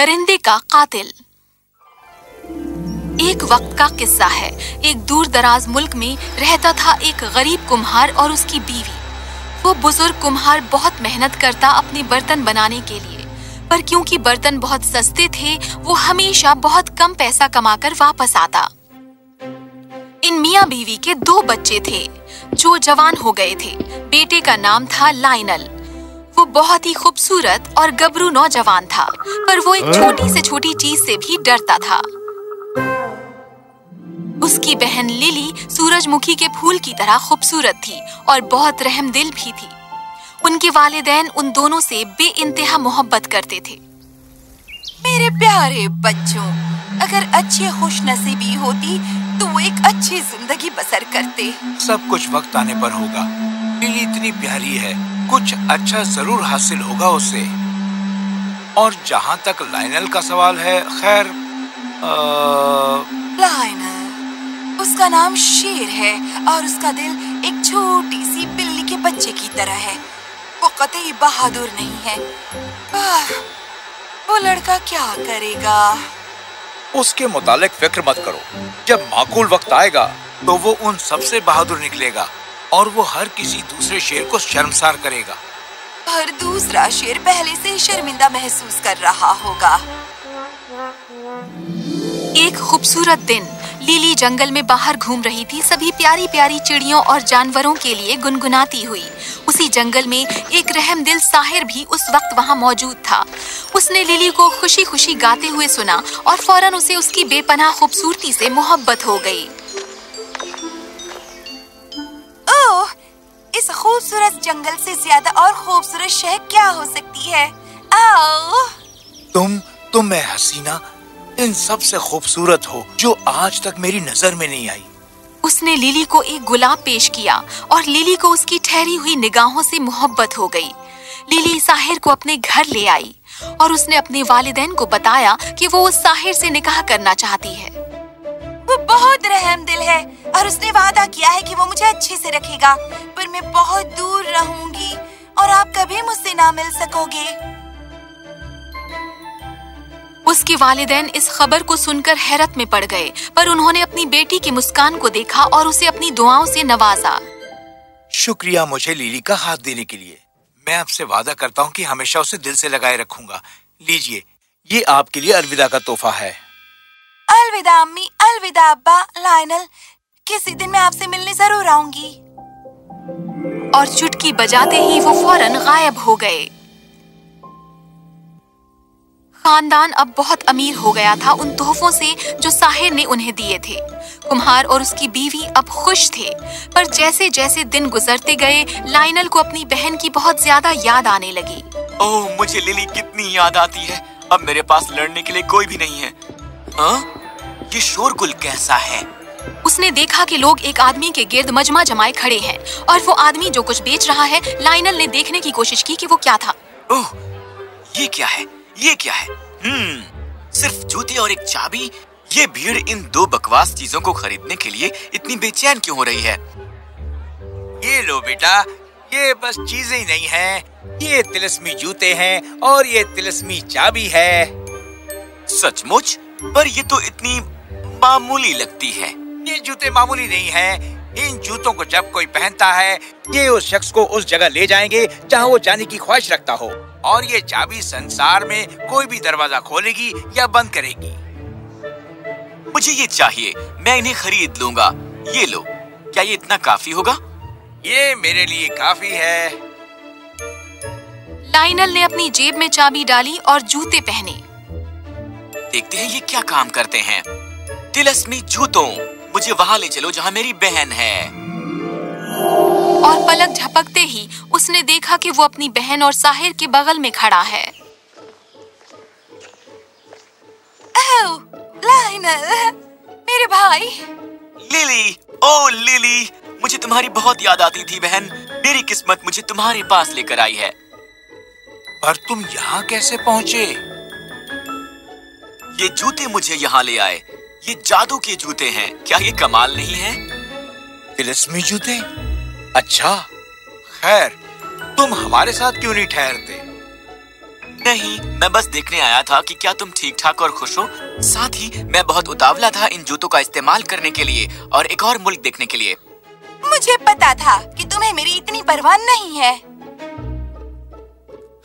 दरिंदे का कातिल। एक वक्त का किस्सा है। एक दूर दराज मुल्क में रहता था एक गरीब कुम्हार और उसकी बीवी। वो बुज़ुर्ग कुम्हार बहुत मेहनत करता अपने बर्तन बनाने के लिए। पर क्योंकि बर्तन बहुत सस्ते थे, वो हमेशा बहुत कम पैसा कमाकर वापस आता। इन मियाँ बीवी के दो बच्चे थे, जो जवान हो गए थे। बेटे का नाम था लाइनल। वो बहुत ही खूबसूरत और गबरू नौजवान था, पर वो एक छोटी से छोटी चीज़ से भी डरता था। उसकी बहन लिली सूरजमुखी के फूल की तरह खूबसूरत थी और बहुत रहम दिल भी थी। उनके वालिदैन उन दोनों से बेइंतहा मोहब्बत करते थे। मेरे प्यारे बच्चों, अगर अच्छी खुश नसीबी होती तो वो एक अच्छी ज़िंदगी बसर करते। सब कुछ वक्त आने पर होगा। लिली इतनी प्यारी है कुछ अच्छा ज़रूर हासिल होगा उसे। और जहाँ तक लाइनल का सवाल है खैर लाइनल उसका नाम शेर है और उसका दिल एक छोटी सी बिल्ली के बच्चे की तरह है। वो कतई बहादुर नहीं है। आ, वो लड़का क्या करेगा? उसके मुतालिक फ़िक्र मत करो। जब माकूल वक्त आएगा तो वो उन सबसे बहादुर निकलेगा। और वो हर किसी दूसरे शेर को शर्मसार करेगा। पर दूसरा शेर पहले से शर्मिंदा महसूस कर रहा होगा। एक खूबसूरत दिन। लीली जंगल में बाहर घूम रही थी। सभी प्यारी प्यारी चिड़ियों और जानवरों के लिए गुनगुनाती हुई। उसी जंगल में एक रहम दिल साहिर भी उस वक्त वहाँ मौजूद था। उसने लिली को खुशी खुशी गाते हुए सुना और फ़ौरन उसे उसकी बेपनाह खूबसूरती से मोहब्बत हो गई। इस खूबसूरत जंगल से ज़्यादा और खूबसूरत शहर क्या हो सकती है? आओ। तुम तुम मैं हसीना इन सबसे खूबसूरत हो जो आज तक मेरी नज़र में नहीं आई। उसने लिली को एक गुलाब पेश किया और लिली को उसकी ठहरी हुई निगाहों से मोहब्बत हो गई। लिली साहिर को अपने घर ले आई और उसने अपने वालिदैन को बताया कि वो उस साहिर से निकाह करना चाहती है। वो बहुत रहम दिल है और उसने वादा किया है कि वो मुझे अच्छे से रखेगा। पर मैं बहुत दूर रहूँगी और आप कभी मुझसे ना मिल सकोगे। उसके वालिदैन इस खबर को सुनकर हैरत में पड़ गए, पर उन्होंने अपनी बेटी की मुस्कान को देखा और उसे अपनी दुआओं से नवाजा। शुक्रिया मुझे लिली का हाथ देने के लिए। मैं आपसे वादा करता हूँ कि हमेशा उसे दिल से लगाए रखूँगा। लीजिए, ये आपके लिए अलविदा का तोहफा है। अलविदा अम्मी अलविदा, अब्बा लाइनल किसी दिन मैं आपसे मिलने ज़रूर आऊँगी। और चुटकी बजाते ही वो फ़ौरन गायब हो गए। खानदान अब बहुत अमीर हो गया था उन तोहफों से जो साहिर ने उन्हें दिए थे। कुम्हार और उसकी बीवी अब खुश थे। पर जैसे जैसे दिन गुजरते गए लाइनल को अपनी बहन की बहुत ज़्यादा याद आने लगी। ओह, मुझे लिली कितनी याद आती है। अब मेरे पास लड़ने के लिए कोई भी नहीं है। हाँ? ये शोरगुल कैसा है? उसने देखा कि लोग एक आदमी के गिर्द मजमा जमाए खड़े हैं और वो आदमी जो कुछ बेच रहा है लाइनल ने देखने की कोशिश की कि वो क्या था। ओह ये क्या है? ये क्या है? हम्म सिर्फ़ जूते और एक चाबी? ये भीड़ इन दो बकवास चीज़ों को खरीदने के लिए इतनी बेचैन क्यों हो रही है? ये लो बेटा ये बस चीज़ें ही नहीं हैं। ये तिलस्मी जूते हैं और ये तिलस्मी चाबी है। सचमुच? पर ये तो इतनी मामूली लगती है। ये जूते मामूली नहीं है। इन जूतों को जब कोई पहनता है ये उस शख्स को उस जगह ले जाएँगे जहाँ वो जाने की ख्वाहिश रखता हो। और ये चाबी संसार में कोई भी दरवाज़ा खोलेगी या बंद करेगी। मुझे ये चाहिए मैं इन्हें खरीद लूँगा। ये लो क्या ये इतना काफ़ी होगा? ये मेरे लिए काफ़ी है। लाइनल ने अपनी जेब में चाबी डाली और जूते पहने। देखते हैं ये क्या काम करते हैं। तिलस्मी जूतों मुझे वहाँ ले चलो जहाँ मेरी बहन है। और पलक झपकते ही उसने देखा कि वो अपनी बहन और साहिर के बगल में खड़ा है। लाइनल मेरे भाई। लिली ओ लिली मुझे तुम्हारी बहुत याद आती थी बहन। मेरी किस्मत मुझे तुम्हारे पास लेकर आई है। पर तुम यहाँ कैसे पहुँचे? ये जूते मुझे यहाँ ले आए। ये जादू के जूते हैं। क्या ये कमाल नहीं है? तिलस्मी जूते? अच्छा। खैर तुम हमारे साथ क्यों नहीं ठहरते? नहीं मैं बस देखने आया था कि क्या तुम ठीक ठाक और खुश हो। साथ ही मैं बहुत उतावला था इन जूतों का इस्तेमाल करने के लिए और एक और मुल्क देखने के लिए। मुझे पता था कि तुम्हें मेरी इतनी परवाह नहीं है।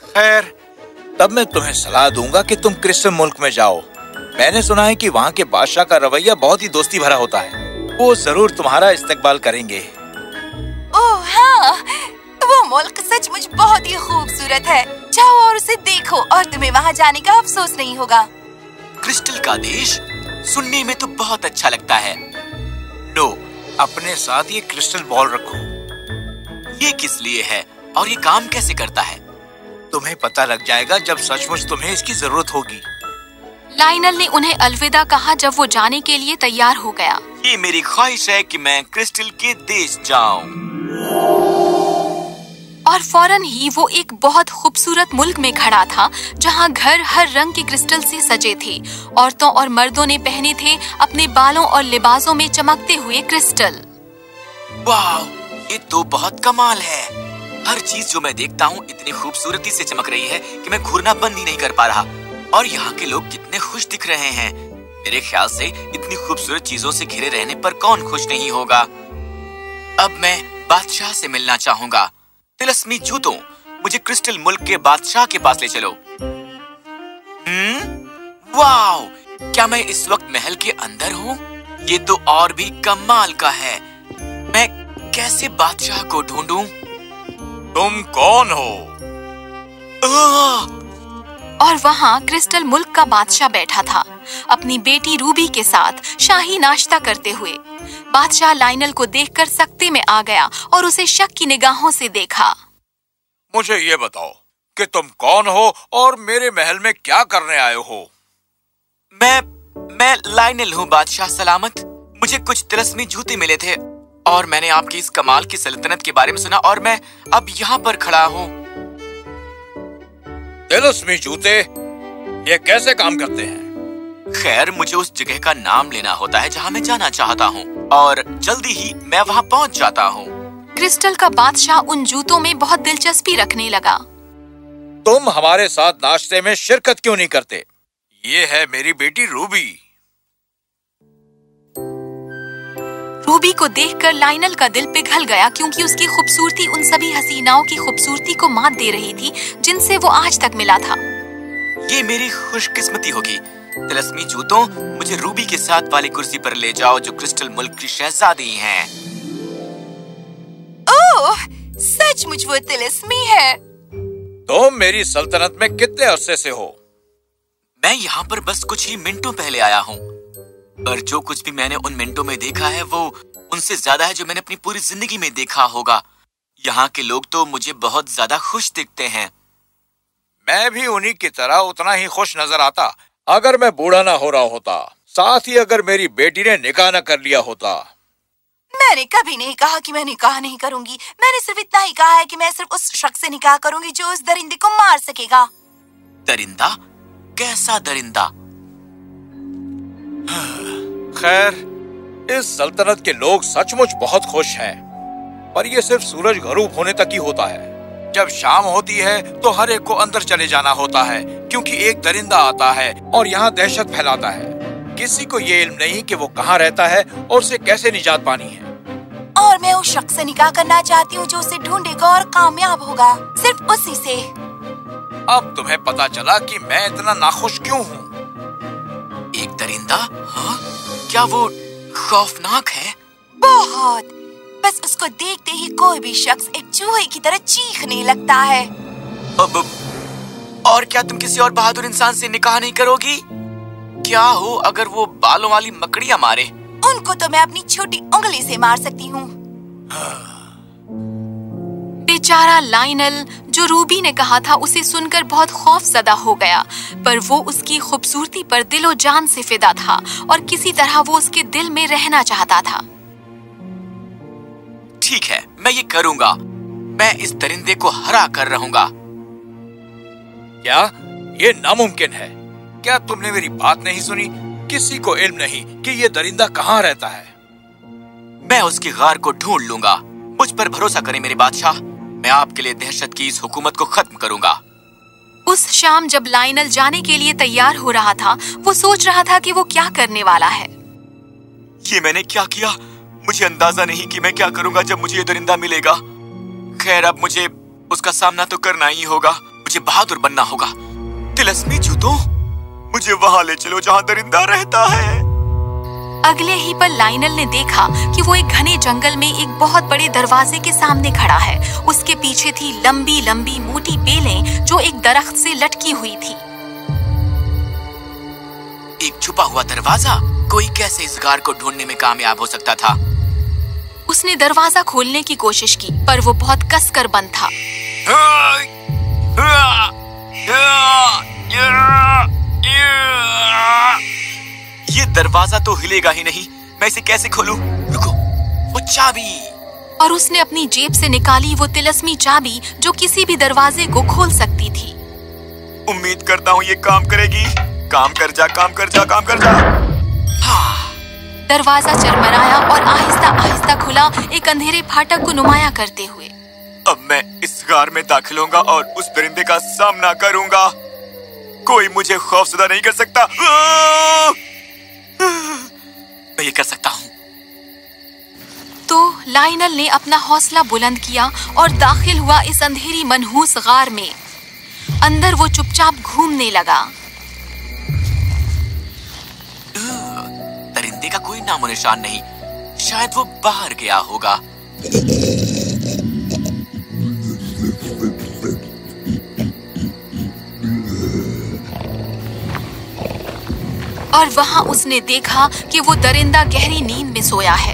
खैर तब मैं तुम्हें सलाह दूँगा कि तुम क्रिस्टल मुल्क में जाओ। मैंने सुना है कि वहाँ के बादशाह का रवैया बहुत ही दोस्ती भरा होता है। वो ज़रूर तुम्हारा इस्तेकबाल करेंगे। ओह हाँ। वो मुल्क सचमुच बहुत ही खूबसूरत है। जाओ और उसे देखो और तुम्हें वहाँ जाने का अफसोस नहीं होगा। क्रिस्टल का देश सुनने में तो बहुत अच्छा लगता है। लो अपने साथ ये क्रिस्टल बॉल रखो। ये किस लिए है और ये काम कैसे करता है? तुम्हें पता लग जाएगा जब सचमुच तुम्हें इसकी ज़रूरत होगी। लाइनल ने उन्हें अलविदा कहा जब वो जाने के लिए तैयार हो गया। ये मेरी ख्वाहिश है कि मैं क्रिस्टल के देश जाऊँ। और फ़ौरन ही वो एक बहुत खूबसूरत मुल्क में खड़ा था जहाँ घर हर रंग के क्रिस्टल से सजे थे। औरतों और मर्दों ने पहने थे अपने बालों और लिबासों में चमकते हुए क्रिस्टल। वाह ये तो बहुत कमाल है। हर चीज़ जो मैं देखता हूँ इतनी खूबसूरती से चमक रही है कि मैं घूरना बंद ही नहीं कर पा रहा। और यहाँ के लोग कितने खुश दिख रहे हैं। मेरे ख्याल से इतनी खूबसूरत चीज़ों से घिरे रहने पर कौन खुश नहीं होगा। अब मैं बादशाह से मिलना चाहूँगा। तिलस्मी जूतों मुझे क्रिस्टल मुल्क के बादशाह के पास ले चलो। हम्म? वाओ! क्या मैं इस वक्त महल के अंदर हूँ? ये तो और भी कमाल का है। मैं कैसे बादशाह को ढूंढूं? तुम कौन हो? आह! और वहाँ क्रिस्टल मुल्क का बादशाह बैठा था। अपनी बेटी रूबी के साथ शाही नाश्ता करते हुए। बादशाह लाइनल को देखकर सकते में आ गया और उसे शक की निगाहों से देखा। मुझे ये बताओ कि तुम कौन हो और मेरे महल में क्या करने आए हो? मैं मैं लाइनल हूँ बादशाह सलामत। मुझे कुछ तिलस्मी जूते मिले थे और मैंने आपकी इस कमाल की सल्तनत के बारे में सुना और मैं अब यहाँ पर खड़ा हूँ। तिलस्मी जूते? ये कैसे काम करते हैं? खैर मुझे उस जगह का नाम लेना होता है जहाँ मैं जाना चाहता हूँ और जल्दी ही मैं वहाँ पहुँच जाता हूँ। क्रिस्टल का बादशाह उन जूतों में बहुत दिलचस्पी रखने लगा। तुम हमारे साथ नाश्ते में शिरकत क्यों नहीं करते? ये है मेरी बेटी रूबी। रूबी को देखकर लाइनल का दिल पिघल गया क्योंकि उसकी खूबसूरती उन सभी हसीनाओं की खूबसूरती को मात दे रही थी जिनसे वो आज तक मिला था। ये मेरी खुशकिस्मती होगी। तिलस्मी जूतों मुझे रूबी के साथ वाली कुर्सी पर ले जाओ जो क्रिस्टल मुल्क की शहजादी हैं। ओह सचमुच वो तिलिस्मी है। तुम मेरी सल्तनत में कितने अरसे से हो? मैं यहाँ पर बस कुछ ही मिनटों पहले आया हूँ। पर जो कुछ भी मैंने उन मिनटों में देखा है वो उनसे ज़्यादा है जो मैंने अपनी पूरी ज़िंदगी में देखा होगा। यहाँ के लोग तो मुझे बहुत ज़्यादा खुश दिखते हैं। मैं भी उन्हीं की तरह उतना ही खुश नज़र आता अगर मैं बूढ़ा ना हो रहा होता साथ ही अगर मेरी बेटी ने निकाह न कर लिया होता। मैंने कभी नहीं कहा कि मैं निकाह नहीं करूँगी। मैंने सिर्फ़ इतना ही कहा है कि मैं सिर्फ़ उस शख्स से निकाह करूँगी जो उस दरिंदे को मार सकेगा। दरिंदा? कैसा दरिंदा? खैर इस सल्तनत के लोग सचमुच बहुत खुश हैं। पर ये सिर्फ़ सूरज गरूब होने तक ही होता है। जब शाम होती है तो हर एक को अंदर चले जाना होता है क्योंकि एक दरिंदा आता है और यहाँ दहशत फैलाता है। किसी को ये इल्म नहीं कि वो कहाँ रहता है और उसे कैसे निजात पानी है। और मैं उस शख्स से निकाह करना चाहती हूँ जो उसे ढूंढेगा और कामयाब होगा सिर्फ़ उसी से। अब तुम्हें पता चला कि मैं इतना नाखुश क्यों हूँ? एक दरिंदा? हाँ? क्या वो खौफनाक है? बहुत। बस उसको देखते ही कोई भी शख्स एक चूहे की तरह चीखने लगता है। अब और क्या तुम किसी और बहादुर इंसान से निकाह नहीं करोगी? क्या हो अगर वो बालों वाली मकड़ियाँ मारे? उनको तो मैं अपनी छोटी उंगली से मार सकती हूँ। बेचारा लाइनल जो रूबी ने कहा था उसे सुनकर बहुत खौफजदा हो गया। पर वो उसकी खूबसूरती पर दिलो जान से फिदा था और किसी तरह वो उसके दिल में रहना चाहता था। ठीक है मैं ये करूँगा। मैं इस दरिंदे को हरा कर रहूँगा। क्या? ये नामुमकिन है। क्या तुमने मेरी बात नहीं सुनी? किसी को इल्म नहीं कि ये दरिंदा कहाँ रहता है। मैं उसकी गार को ढूंढ लूँगा। मुझ पर भरोसा करें मेरे बादशाह। मैं आपके लिए दहशत की इस हुकूमत को खत्म करूँगा। उस शाम जब लाइनल जाने के लिए तैयार हो रहा था वो सोच रहा था कि वो क्या करने वाला है। ये मैंने क्या किया? मुझे अंदाज़ा नहीं कि मैं क्या करूँगा जब मुझे ये दरिंदा मिलेगा। खैर अब मुझे उसका सामना तो करना ही होगा। मुझे बहादुर बनना होगा। तिलस्मी जूतों मुझे वहाँ ले चलो जहाँ दरिंदा रहता है। अगले ही पल लाइनल ने देखा कि वो एक घने जंगल में एक बहुत बड़े दरवाजे के सामने खड़ा है। उसके पीछे थी लंबी लंबी मोटी बेलें जो एक दरख्त से लटकी हुई थी। एक छुपा हुआ दरवाज़ा? कोई कैसे इस गार को ढूँढने में कामयाब हो सकता था? उसने दरवाज़ा खोलने की कोशिश की पर वो बहुत कसकर बंद था। ये दरवाज़ा तो हिलेगा ही नहीं। मैं इसे कैसे खोलूं? रुको। वो चाबी। और उसने अपनी जेब से निकाली वो तिलस्मी चाबी जो किसी भी दरवाजे को खोल सकती थी। उम्मीद करता हूँ ये काम करेगी। काम कर जा काम कर जा काम कर जा। हाँ। दरवाज़ा चरमराया और आहिस्ता आहिस्ता खुला एक अंधेरे फाटक को नुमाया करते हुए। अब मैं इस गार में दाखिल होऊँगा और उस परिंदे का सामना करूँगा। कोई मुझे खौफजदा नहीं कर सकता। मैं ये कर सकता हूँ। तो लाइनल ने अपना हौसला बुलंद किया और दाखिल हुआ इस अंधेरी मनहूस गार में। अंदर वो चुपचाप घूमने लगा। परिंदे का कोई नामो निशान नहीं। शायद वो बाहर गया होगा। और वहाँ उसने देखा कि वो दरिंदा गहरी नींद में सोया है।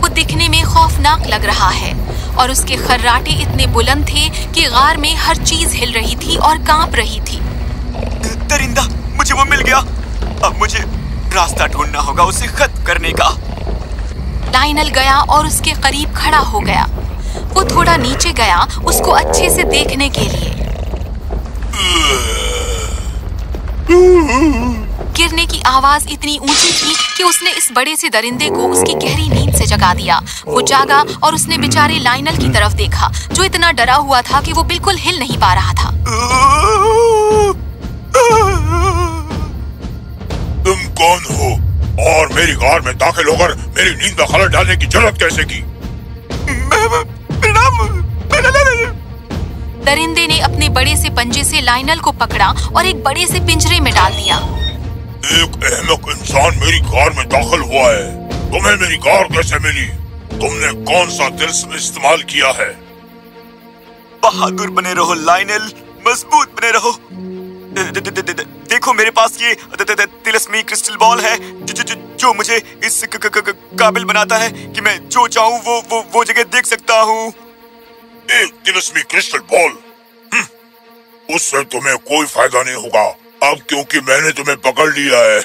वो दिखने में खौफनाक लग रहा है और उसके खर्राटे इतने बुलंद थे कि गार में हर चीज़ हिल रही थी और काँप रही थी। दरिंदा मुझे वो मिल गया। अब मुझे रास्ता ढूंढना होगा उसे खत्म करने का। लाइनल गया और उसके करीब खड़ा हो गया। वो थोड़ा नीचे गया उसको अच्छे से देखने के लिए। गिरने की आवाज़ इतनी ऊँची थी कि उसने इस बड़े से दरिंदे को उसकी गहरी नींद से जगा दिया। वो जागा और उसने बेचारे लाइनल की तरफ़ देखा जो इतना डरा हुआ था कि वो बिल्कुल हिल नहीं पा रहा था। तुम कौन हो? और मेरी कार में दाखिल होकर मेरी नींद में खलल डालने की ज़रूरत कैसे की? दरिंदे ने अपने बड़े से पंजे से लाइनल को पकड़ा और एक बड़े से पिंजरे में डाल दिया। एक अहमक इंसान मेरी कार में दाखिल हुआ है। तुम्हें मेरी कार कैसे मिली? तुमने कौन सा तिल्स्म इस्तेमाल किया है? बहादुर बने रहो लाइनल। मज़बूत बने रहो। दे- दे- दे- दे- दे- देखो मेरे पास ये तिलस्मी क्रिस्टल बॉल है जो, जो, जो, जो मुझे इस क- क- क- काबिल बनाता है कि मैं जो चाहूँ वो वो वो जगह देख सकता हूँ। एक तिलस्मी क्रिस्टल बॉल। हम्म, उससे तुम्हें कोई फ़ायदा नहीं होगा। अब क्योंकि मैंने तुम्हें पकड़ लिया है।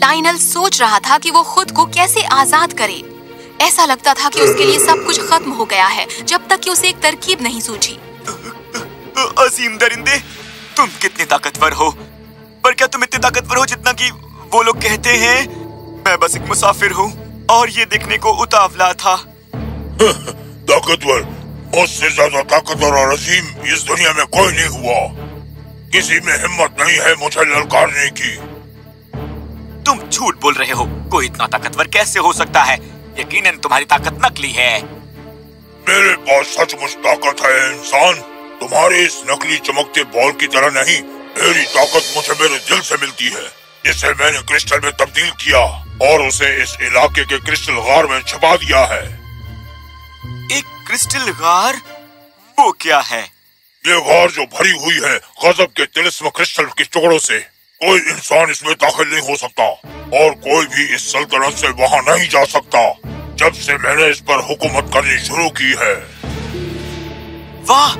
लाइनल सोच रहा था कि वो खुद को कैसे आज़ाद करे। ऐसा लगता था कि उसके लिए सब कुछ खत्म हो गया है जब तक कि उसे एक तरकीब नहीं सूझी। अजीम दरिंदे तुम कितने ताकतवर हो? पर क्या तुम इतने ताकतवर हो जितना कि वो लोग कहते हैं मैं बस एक मुसाफिर हूँ और ये देखने को उतावला था। ताकतवर मुझसे ज़्यादा ताकतवर और अजीम इस दुनिया में कोई नहीं हुआ। किसी में हिम्मत नहीं है मुझे ललकारने की। तुम झूठ बोल रहे हो। कोई इतना ताकतवर कैसे हो सकता है? यकीनन तुम्हारी ताकत नकली है। मेरे पास सचमुच ताकत है इंसान। तुम्हारे इस नकली चमकते बॉल की तरह नहीं मेरी ताकत मुझे मेरे दिल से मिलती है। जिसे मैंने क्रिस्टल में तब्दील किया और उसे इस इलाके के क्रिस्टल गार में छुपा दिया है। एक क्रिस्टल गार? वो क्या है? ये गार जो भरी हुई है गजब के तिलिस्म क्रिस्टल के टुकड़ों से कोई इंसान इसमें दाखिल नहीं हो सकता और कोई भी इस सल्तनत से वहाँ नहीं जा सकता जब से मैंने इस पर हुकूमत करनी शुरू की है। वाह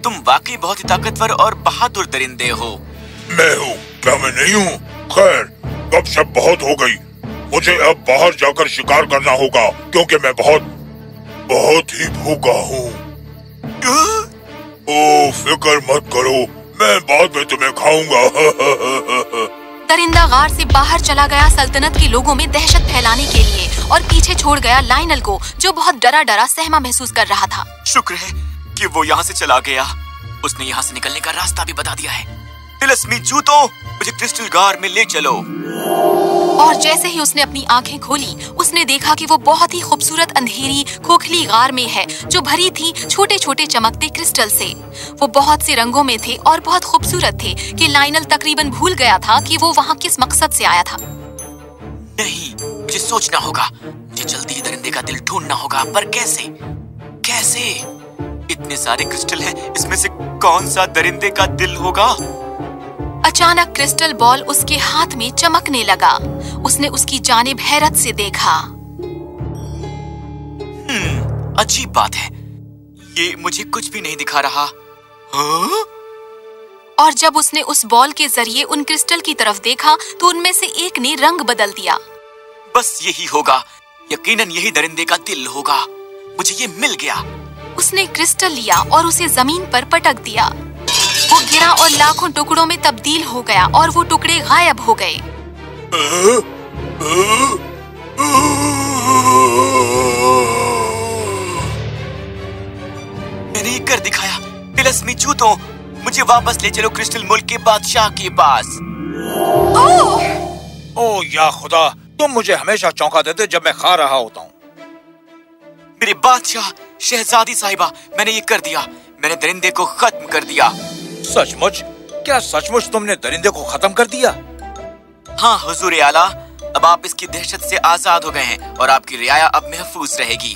तुम वाकई बहुत ही ताकतवर और बहादुर दरिंदे हो। मैं हूँ क्या मैं नहीं हूँ? खैर गप शप बहुत हो गई। मुझे अब बाहर जाकर शिकार करना होगा क्योंकि मैं बहुत बहुत ही भूखा हूँ। ओ फ़िक्र मत करो मैं बाद में तुम्हें खाऊँगा। दरिंदा गार से बाहर चला गया सल्तनत के लोगों में दहशत फैलाने के लिए और पीछे छोड़ गया लाइनल को जो बहुत डरा डरा सहमा महसूस कर रहा था। शुक्र है कि वो यहाँ से चला गया। उसने यहाँ से निकलने का रास्ता भी बता दिया है। तिलस्मी जूतों मुझे क्रिस्टल गार में ले चलो। और जैसे ही उसने अपनी आँखें खोली उसने देखा कि वो बहुत ही खूबसूरत अंधेरी खोखली गार में है जो भरी थी छोटे छोटे चमकते क्रिस्टल से। वो बहुत से रंगों में थे और बहुत खूबसूरत थे कि लाइनल तकरीबन भूल गया था कि वो वहाँ किस मकसद से आया था। नहीं मुझे सोचना होगा। मुझे जल्दी ही दरिंदे का दिल ढूंढना होगा पर कैसे? कैसे? इतने सारे क्रिस्टल हैं इसमें से कौन सा दरिंदे का दिल होगा? अचानक क्रिस्टल बॉल उसके हाथ में चमकने लगा। उसने उसकी जानिब हैरत से देखा। हम्म अजीब बात है। ये मुझे कुछ भी नहीं दिखा रहा। हाँ? और जब उसने उस बॉल के ज़रिए उन क्रिस्टल की तरफ़ देखा तो उनमें से एक ने रंग बदल दिया। बस यही होगा। यकीनन यही दरिंदे का दिल होगा। मुझे ये मिल गया। उसने क्रिस्टल लिया और उसे ज़मीन पर पटक दिया। वो गिरा और लाखों टुकड़ों में तब्दील हो गया और वो टुकड़े गायब हो गए। मैंने ये कर दिखाया। तिलस्मी जूतों मुझे वापस ले चलो क्रिस्टल मुल्क के बादशाह के पास। ओ या खुदा तुम मुझे हमेशा चौंका देते जब मैं खा रहा होता हूँ। मेरे बादशाह शहजादी साहिबा मैंने ये कर दिया। मैंने दरिंदे को खत्म कर दिया। सचमुच? क्या सचमुच तुमने दरिंदे को खत्म कर दिया? हाँ हुजूर आला अब आप इसकी दहशत से आज़ाद हो गए हैं और आपकी रियाया अब महफूज रहेगी।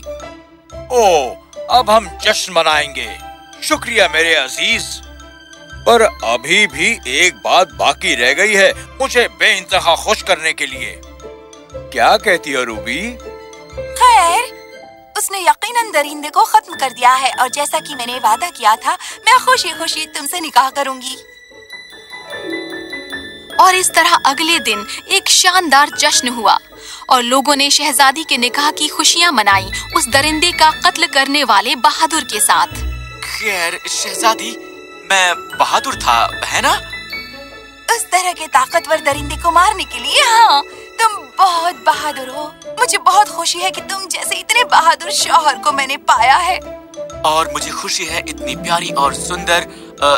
ओ अब हम जश्न मनाएँगे। शुक्रिया मेरे अज़ीज़। पर अभी भी एक बात बाकी रह गई है मुझे बेइंतहा खुश करने के लिए। क्या कहती है रूबी? खैर उसने यकीनन दरिंदे को खत्म कर दिया है और जैसा कि मैंने वादा किया था मैं खुशी खुशी तुमसे निकाह करूँगी। और इस तरह अगले दिन एक शानदार जश्न हुआ। और लोगों ने शहजादी के निकाह की खुशियाँ मनाई उस दरिंदे का कत्ल करने वाले बहादुर के साथ। खैर शहजादी मैं बहादुर था है ना? उस तरह के ताकतवर दरिंदे को मारने के लिए हाँ तुम बहुत बहादुर हो। मुझे बहुत खुशी है कि तुम जैसे इतने बहादुर शौहर को मैंने पाया है। और मुझे खुशी है इतनी प्यारी और सुंदर अ,